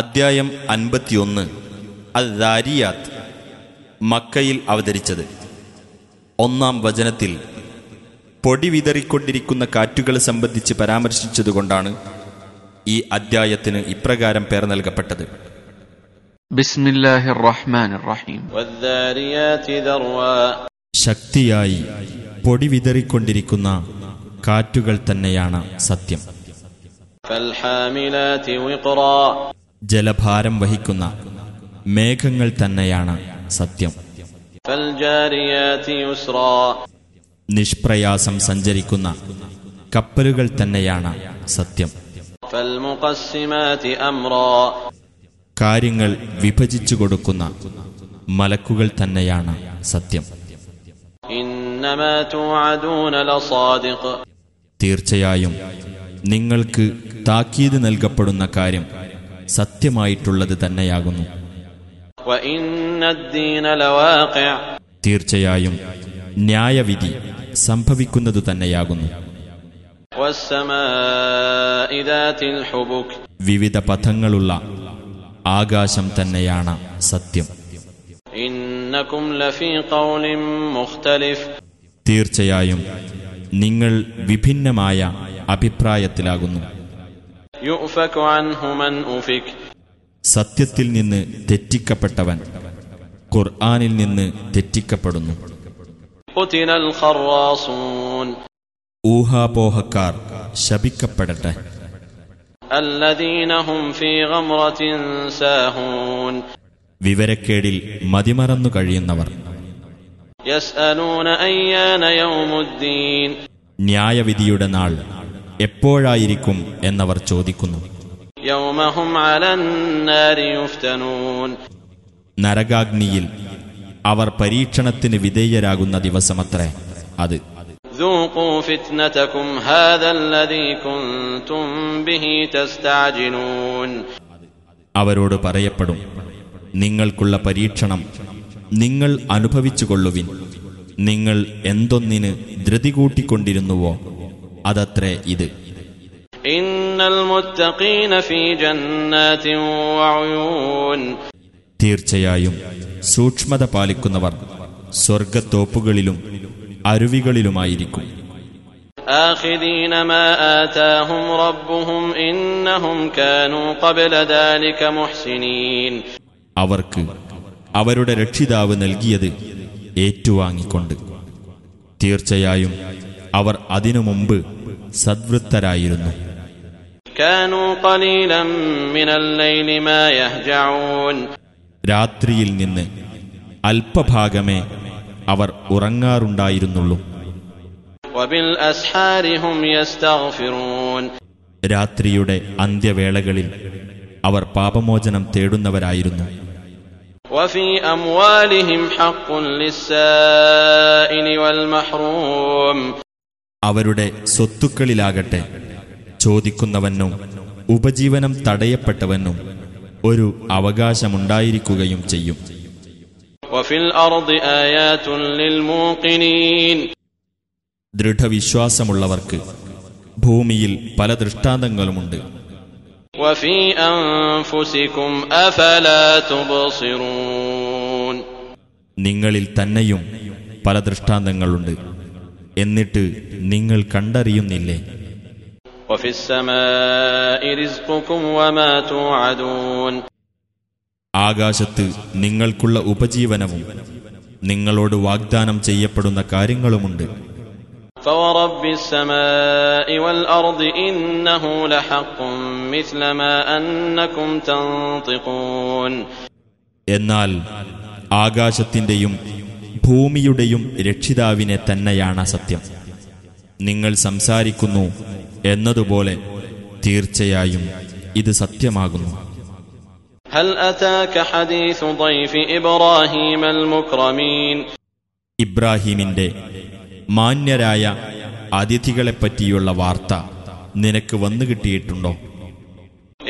അധ്യായം അൻപത്തിയൊന്ന്. അൽ ദാരിയാത്ത് മക്കയിൽ അവതരിച്ചത്. ഒന്നാം വചനത്തിൽ പൊടി വിതറിക്കൊണ്ടിരിക്കുന്ന കാറ്റുകൾ സംബന്ധിച്ച് പരാമർശിച്ചതുകൊണ്ടാണ് ഈ അദ്ധ്യായത്തിന് ഇപ്രകാരം പേർ നൽകപ്പെട്ടത്. ശക്തിയായി പൊടി വിതറിക്കൊണ്ടിരിക്കുന്ന കാറ്റുകൾ തന്നെയാണ് സത്യം. ജലഭാരം വഹിക്കുന്ന മേഘങ്ങൾ തന്നെയാണ് സത്യം. നിഷ്പ്രയാസം സഞ്ചരിക്കുന്ന കപ്പലുകൾ തന്നെയാണ് സത്യം. കാര്യങ്ങൾ വിഭജിച്ചു കൊടുക്കുന്ന മലക്കുകൾ തന്നെയാണ് സത്യം. തീർച്ചയായും നിങ്ങൾക്ക് താക്കീത് നൽകപ്പെടുന്ന കാര്യം സത്യമായിട്ടുള്ളത് തന്നെയാകുന്നു. തീർച്ചയായും ന്യായവിധി സംഭവിക്കുന്നതു തന്നെയാകുന്നു. വിവിധ പഥങ്ങളുള്ള ആകാശം തന്നെയാണ് സത്യം. തീർച്ചയായും നിങ്ങൾ വിഭിന്നമായ അഭിപ്രായത്തിലാകുന്നു. സത്യത്തിൽ നിന്ന് തെറ്റിക്കപ്പെട്ടവൻ ഖുർആാനിൽ നിന്ന് തെറ്റിക്കപ്പെടുന്നു. ഊഹാപോഹക്കാർ ശപിക്കപ്പെടട്ടെ. വിവരക്കേടിൽ മതിമറന്നു കഴിയുന്നവർ. ന്യായവിധിയുടെ നാൾ എപ്പോഴായിരിക്കും എന്നവർ ചോദിക്കുന്നു. നരകാഗ്നിയിൽ അവർ പരീക്ഷണത്തിന് വിധേയരാകുന്ന ദിവസമത്രേ അത്. അവരോട് പറയപ്പെടും നിങ്ങൾക്കുള്ള പരീക്ഷണം നിങ്ങൾ അനുഭവിച്ചുകൊള്ളുവിൻ. നിങ്ങൾ എന്തൊന്നിന് ധൃതി കൂട്ടിക്കൊണ്ടിരുന്നുവോ അതത്രേ ഇത്. തീർച്ചയായും സൂക്ഷ്മത പാലിക്കുന്നവർ സ്വർഗത്തോപ്പുകളിലും അരുവികളിലുമായിരിക്കും. അവർക്ക് അവരുടെ രക്ഷിതാവ് നൽകിയത് ഏറ്റുവാങ്ങിക്കൊണ്ട്. തീർച്ചയായും അവർ അതിനു മുമ്പ് സദ്വൃത്തരായിരുന്നു. രാത്രിയിൽ നിന്ന് അല്പഭാഗമേ അവർ ഉറങ്ങാറുണ്ടായിരുന്നുള്ളൂ. രാത്രിയുടെ അന്ത്യവേളകളിൽ അവർ പാപമോചനം തേടുന്നവരായിരുന്നു. അവരുടെ സ്വത്തുക്കളിലാകട്ടെ. ചോദിക്കുന്നവനും ഉപജീവനം തടയപ്പെട്ടവനും ഒരു അവകാശമുണ്ടായിരിക്കുകയും ചെയ്യും. ദൃഢവിശ്വാസമുള്ളവർക്ക് ഭൂമിയിൽ പല ദൃഷ്ടാന്തങ്ങളുമുണ്ട്. നിങ്ങളിൽ തന്നെയും പല ദൃഷ്ടാന്തങ്ങളുണ്ട്. എന്നിട്ട് നിങ്ങൾ കണ്ടറിയുന്നില്ലേ وفي السماء رزقكم وما توعدون ആകാശത്ത് നിങ്ങൾക്കുള്ള ഉപജീവനവും നിങ്ങളോട് വാഗ്ദാനം ചെയ്യപ്പെടുന്ന കാര്യങ്ങളുമുണ്ട് فورب السماء والأرض إنه لحق مثل ما أنكم تنطقون എന്നാൽ ആകാശത്തിന്റെയും ഭൂമിയുടെയും രക്ഷിതാവിനെ തന്നെയാണ് സത്യം. നിങ്ങൾ സംസാരിക്കുന്നു എന്നതുപോലെ തീർച്ചയായും ഇത് സത്യമാകുന്നു. ഇബ്രാഹിമിന്റെ മാന്യരായ അതിഥികളെപ്പറ്റിയുള്ള വാർത്ത നിനക്ക് വന്നു കിട്ടിയിട്ടുണ്ടോ?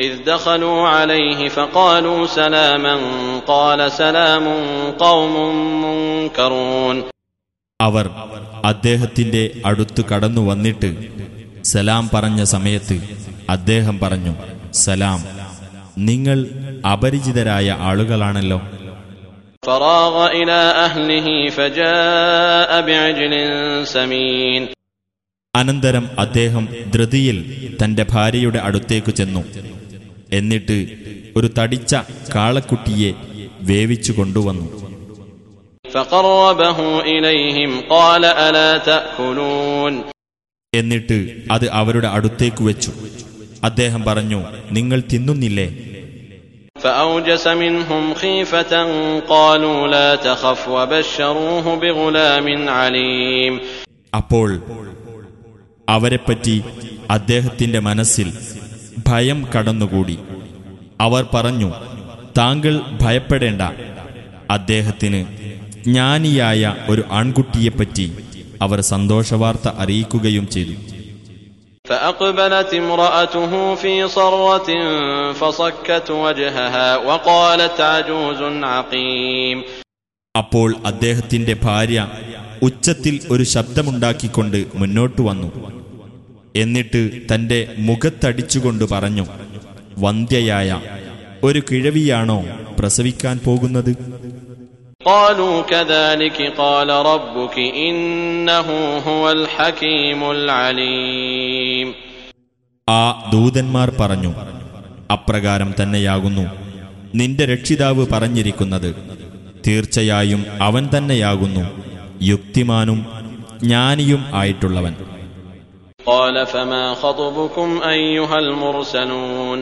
إذ دخلوا عليه فقالوا سلاما قال سلام قوم منكرون അവർ അദ്ദേഹത്തിന്റെ അടുത്തു കടന്നു വന്നിട്ട് സലാം പറഞ്ഞ സമയത്ത് അദ്ദേഹം പറഞ്ഞു സലാം നിങ്ങൾ അപരിചിതരായ ആളുകളാണല്ലോ فراغ إلى أهله فجاء بعجل سمين അനന്തരം അദ്ദേഹം ധൃതിയിൽ തന്റെ ഭാര്യയുടെ അടുത്തേക്ക് ചെന്നു എന്നിട്ട് ഒരു തടിച്ച കാളക്കുട്ടിയെ വേവിച്ചു കൊണ്ടുവന്നു. എന്നിട്ട് അത് അവരുടെ അടുത്തേക്ക് വെച്ചു. അദ്ദേഹം പറഞ്ഞു നിങ്ങൾ തിന്നുന്നില്ലേ? അപ്പോൾ അവരെപ്പറ്റി അദ്ദേഹത്തിന്റെ മനസ്സിൽ ഭയം കടന്നുകൂടി അവർ പറഞ്ഞു താങ്കൾ ഭയപ്പെടേണ്ട അദ്ദേഹത്തിന് ജ്ഞാനിയായ ഒരു ആൺകുട്ടിയെപ്പറ്റി അവർ സന്തോഷവാർത്ത അറിയിക്കുകയും ചെയ്തു فأقبلت امرأته في صرة فصكت وجهها وقالت عجوز عقيم അപ്പോൾ അദ്ദേഹത്തിന്റെ ഭാര്യ ഉച്ചത്തിൽ ഒരു ശബ്ദമുണ്ടാക്കിക്കൊണ്ട് മുന്നോട്ടു വന്നു എന്നിട്ട് തന്റെ മുഖത്തടിച്ചുകൊണ്ട് പറഞ്ഞു വന്ധ്യയായ ഒരു കിഴവിയാണോ പ്രസവിക്കാൻ പോകുന്നത്? ആ ദൂതന്മാർ പറഞ്ഞു അപ്രകാരം തന്നെയാകുന്നു. നിന്റെ രക്ഷിതാവ് പറഞ്ഞിരിക്കുന്നത് തീർച്ചയായും അവൻ തന്നെയാകുന്നു. യുക്തിമാനും ജ്ഞാനിയും ആയിട്ടുള്ളവൻ. قال فما خطبكم أيها المرسلون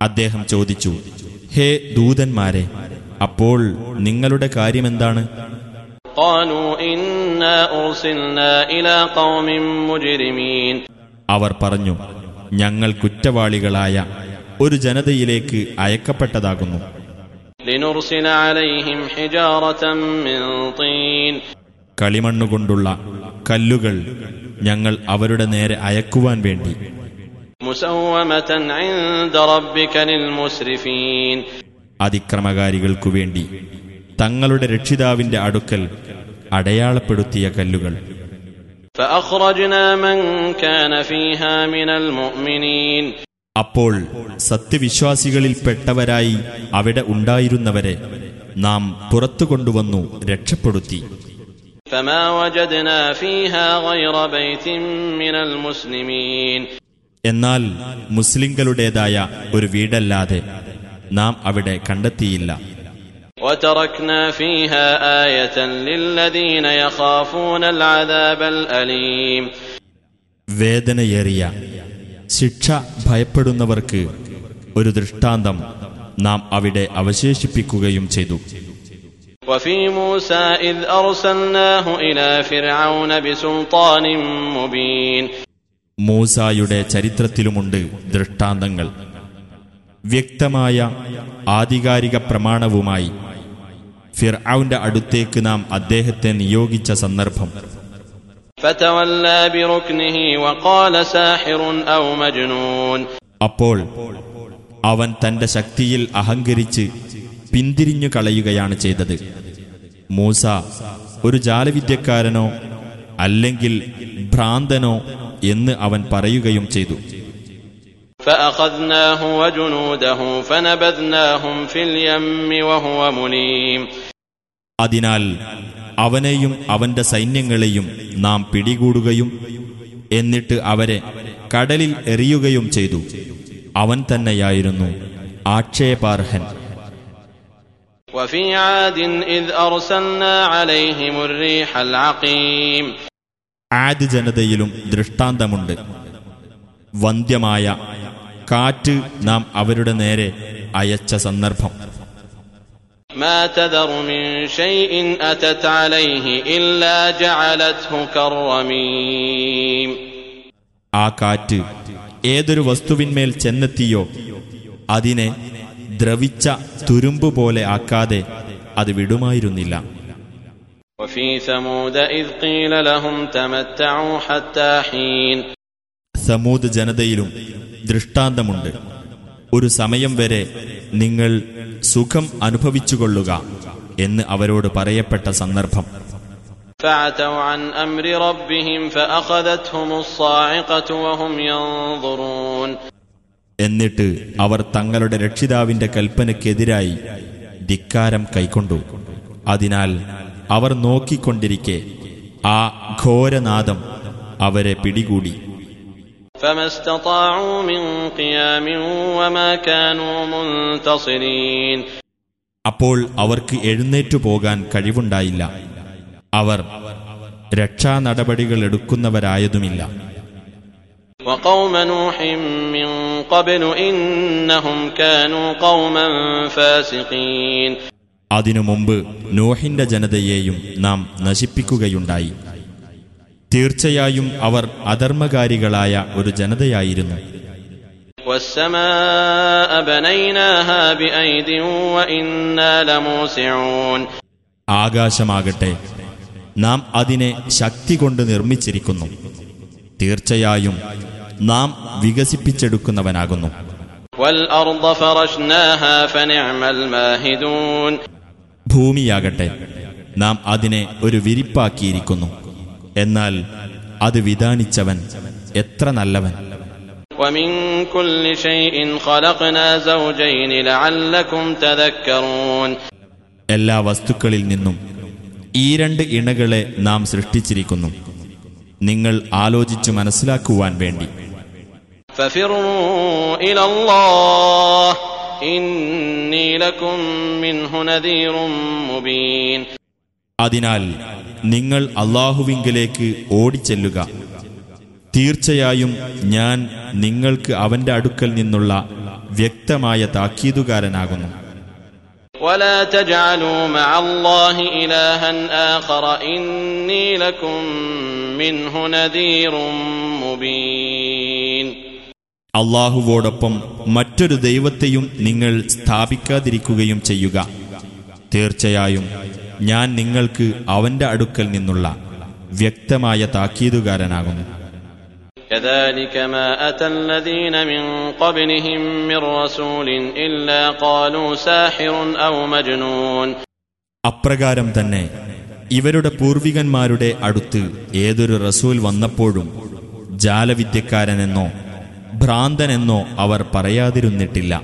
അദ്ദേഹം ചോദിച്ചു ഹേ ദൂതന്മാരെ അപ്പോൾ നിങ്ങളുടെ കാര്യമെന്താണ് قالوا إنا أرسلنا إلى قوم مجرمين അവർ പറഞ്ഞു ഞങ്ങൾ കുറ്റവാളികളായ ഒരു ജനതയിലേക്ക് അയക്കപ്പെട്ടതാകുന്നു لنرسل عليهم حجارة من طين കളിമണ്ണുകൊണ്ടുള്ള കല്ലുകൾ ഞങ്ങൾ അവരുടെ നേരെ അയക്കുവാൻ വേണ്ടി. അതിക്രമകാരികൾക്കു വേണ്ടി തങ്ങളുടെ രക്ഷിതാവിന്റെ അടുക്കൽ അടയാളപ്പെടുത്തിയ കല്ലുകൾ. അപ്പോൾ സത്യവിശ്വാസികളിൽപ്പെട്ടവരായി അവിടെ ഉണ്ടായിരുന്നവരെ നാം പുറത്തു കൊണ്ടുവന്നു രക്ഷപ്പെടുത്തി. എന്നാൽ മുസ്ലിങ്ങളുടേതായ ഒരു വീടല്ലാതെ നാം അവിടെ കണ്ടെത്തിയില്ല وتركنا فيها آية للذين يخافون العذاب الأليم വേദനയേറിയ ശിക്ഷ ഭയപ്പെടുന്നവർക്ക് ഒരു ദൃഷ്ടാന്തം നാം അവിടെ അവശേഷിപ്പിക്കുകയും ചെയ്തു وفي موسى إذ أرسلناه إلى فرعون بسلطان مبين മൂസായുടെ ചരിത്രത്തിലുമുണ്ട് ദൃഷ്ടാന്തങ്ങൾ വ്യക്തമായ ആധികാരിക പ്രമാണവുമായി ഫിർഔന്റെ അടുത്തേക്ക് നാം അദ്ദേഹത്തെ നിയോഗിച്ച സന്ദർഭം فتولى بركنه وقال ساحر أو مجنون അപ്പോൾ അവൻ തന്റെ ശക്തിയിൽ അഹങ്കരിച്ച് പിന്തിരിഞ്ഞു കളയുകയാണ് ചെയ്തത് മൂസ ഒരു ജാലവിദ്യക്കാരനോ അല്ലെങ്കിൽ ഭ്രാന്തനോ എന്ന് അവൻ പറയുകയും ചെയ്തു. അതിനാൽ അവനെയും അവന്റെ സൈന്യങ്ങളെയും നാം പിടികൂടുകയും എന്നിട്ട് അവരെ കടലിൽ എറിയുകയും ചെയ്തു. അവൻ തന്നെയായിരുന്നു ആക്ഷേപാർഹൻ. وفي عاد إذ أرسلنا عليهم الريح العقيم ആദ് ജനതയിലും ദൃഷ്ടാന്തമുണ്ട് വന്ധ്യമായ കാറ്റ് നാം അവരുടെ നേരെ അയച്ച സന്ദർഭം ما تذر من شيء أتت عليه إلا جعلته كالرميم ആ കാറ്റ് ഏതൊരു വസ്തുവിന്മേൽ ചെന്നെത്തിയോ അതിനെ ദ്രവിച്ച തുരുമ്പ് പോലെ ആക്കാതെ അത് വിടുമായിരുന്നില്ല. സമൂത് ജനതയിലും ദൃഷ്ടാന്തമുണ്ട്. ഒരു സമയം വരെ നിങ്ങൾ സുഖം അനുഭവിച്ചുകൊള്ളുക എന്ന് അവരോട് പറയപ്പെട്ട സന്ദർഭം. എന്നിട്ട് അവർ തങ്ങളുടെ രക്ഷിതാവിന്റെ കൽപ്പനയ്ക്കെതിരായി ധിക്കാരം കൈക്കൊണ്ടു. അതിനാൽ അവർ നോക്കിക്കൊണ്ടിരിക്കെ ആ ഘോരനാദം അവരെ പിടികൂടി. അപ്പോൾ അവർക്ക് എഴുന്നേറ്റു പോകാൻ കഴിവുണ്ടായില്ല. അവർ രക്ഷാ നടപടികൾ എടുക്കുന്നവരായതുമില്ല. وقوم نوح من قبل إنهم كانوا قوما فاسقين അതിനു മുമ്പ് നോഹിന്റെ ജനതയെയും നാം നശിപ്പിക്കുകയുണ്ടായി തീർച്ചയായും അവർ അധർമ്മകാരികളായ ഒരു ജനതയായിരുന്നു والسماء بنيناها بأيد وإنا لموسعون ആകാശമാകട്ടെ നാം അതിനെ ശക്തി കൊണ്ട് നിർമ്മിച്ചിരിക്കുന്നു തീർച്ചയായും നാം വികസിപ്പിച്ചെടുക്കുന്നവനാകുന്നു. ഭൂമിയാകട്ടെ നാം അതിനെ ഒരു വിരിപ്പാക്കിയിരിക്കുന്നു. എന്നാൽ അത് വിധാനിച്ചവൻ എത്ര നല്ലവൻ. എല്ലാ വസ്തുക്കളിൽ നിന്നും ഈ രണ്ട് ഇണകളെ നാം സൃഷ്ടിച്ചിരിക്കുന്നു. നിങ്ങൾ ആലോചിച്ച് മനസ്സിലാക്കുവാൻ വേണ്ടി. അതിനാൽ നിങ്ങൾ അള്ളാഹുവിങ്കിലേക്ക് ഓടിച്ചെല്ലുക. തീർച്ചയായും ഞാൻ നിങ്ങൾക്ക് അവന്റെ അടുക്കൽ നിന്നുള്ള വ്യക്തമായ താക്കീതുകാരനാകുന്നു. ولا تجعلوا مع الله إلها آخر إني لكم منه نذير مبين അള്ളാഹുവോടൊപ്പം മറ്റൊരു ദൈവത്തെയും നിങ്ങൾ സ്ഥാപിക്കാതിരിക്കുകയും ചെയ്യുക തീർച്ചയായും ഞാൻ നിങ്ങൾക്ക് അവന്റെ അടുക്കൽ നിന്നുള്ള വ്യക്തമായ താക്കീതുകാരനാകുന്നു كذلك ما أتى الذين من قبلهم من رسول إلا قالوا ساحر أو مجنون അപ്രകാരം തന്നെ ഇവരുടെ പൂർവികന്മാരുടെ അടുത്ത് ഏതൊരു റസൂൽ വന്നപ്പോഴും ജാലവിദ്യക്കാരനെന്നോ ഭ്രാന്തനെന്നോ അവർ പറയാതിരുന്നിട്ടില്ല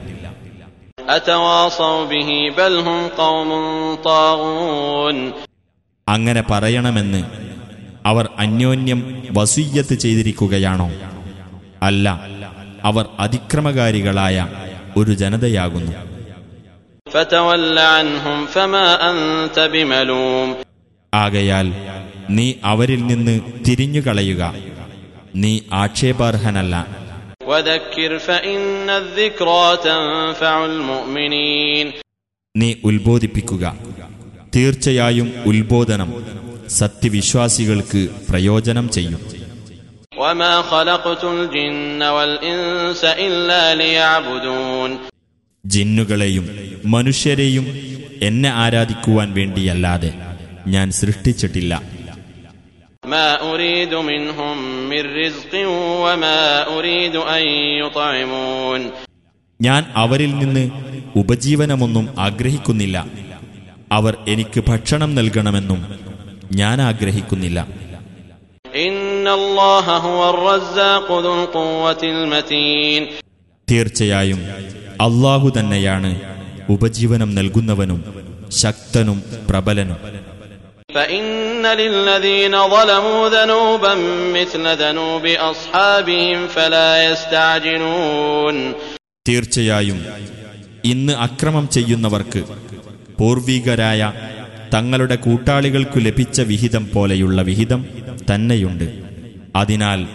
أتواصوا به بل هم قوم طاغون അങ്ങനെ പറയണമെന്ന് അവർ അന്യോന്യം വസീയത്ത് ചെയ്തിരിക്കുകയാണോ? അല്ല അവർ അതിക്രമകാരികളായ ഒരു ജനതയാകുന്നു. ആകയാൽ നീ അവരിൽ നിന്ന് തിരിഞ്ഞു കളയുക നീ ആക്ഷേപാർഹനല്ല. നീ ഉത്ബോധിപ്പിക്കുക. തീർച്ചയായും ഉത്ബോധനം. സത്യവിശ്വാസികൾക്ക് പ്രയോജനം ചെയ്യും. ജിന്നുകളെയും മനുഷ്യരെയും എന്നെ ആരാധിക്കുവാൻ വേണ്ടിയല്ലാതെ ഞാൻ സൃഷ്ടിച്ചിട്ടില്ല. ഞാൻ അവരിൽ നിന്ന് ഉപജീവനമൊന്നും ആഗ്രഹിക്കുന്നില്ല. അവർ എനിക്ക് ഭക്ഷണം നൽകണമെന്നും ഞാൻ ആഗ്രഹിക്കുന്നില്ല إن الله هو الرزاق ذو القوة المتين തീർച്ചയായും അള്ളാഹു തന്നെയാണ് ഉപജീവനം നൽകുന്നവനും ശക്തനും പ്രബലനും فإن للذين ظلموا ذنوبا مثل ذنوب أصحابهم فلا يستعجلون തീർച്ചയായും ഇന്ന് അക്രമം ചെയ്യുന്നവർക്ക് പൂർവികരായ തങ്ങളുടെ കൂട്ടാളികൾക്കു ലഭിച്ച വിഹിതം പോലെയുള്ള വിഹിതം തന്നെയുണ്ട്. അതിനാൽ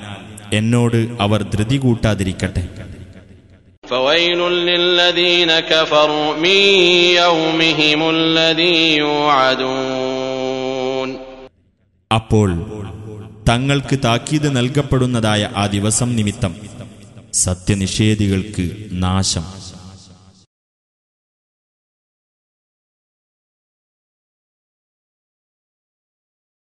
എന്നോട് അവർ ധൃതി കൂട്ടാതിരിക്കട്ടെ. അപ്പോൾ തങ്ങൾക്ക് താക്കീത് നൽകപ്പെടുന്നതായ ആ ദിവസം നിമിത്തം സത്യനിഷേധികൾക്ക് നാശം.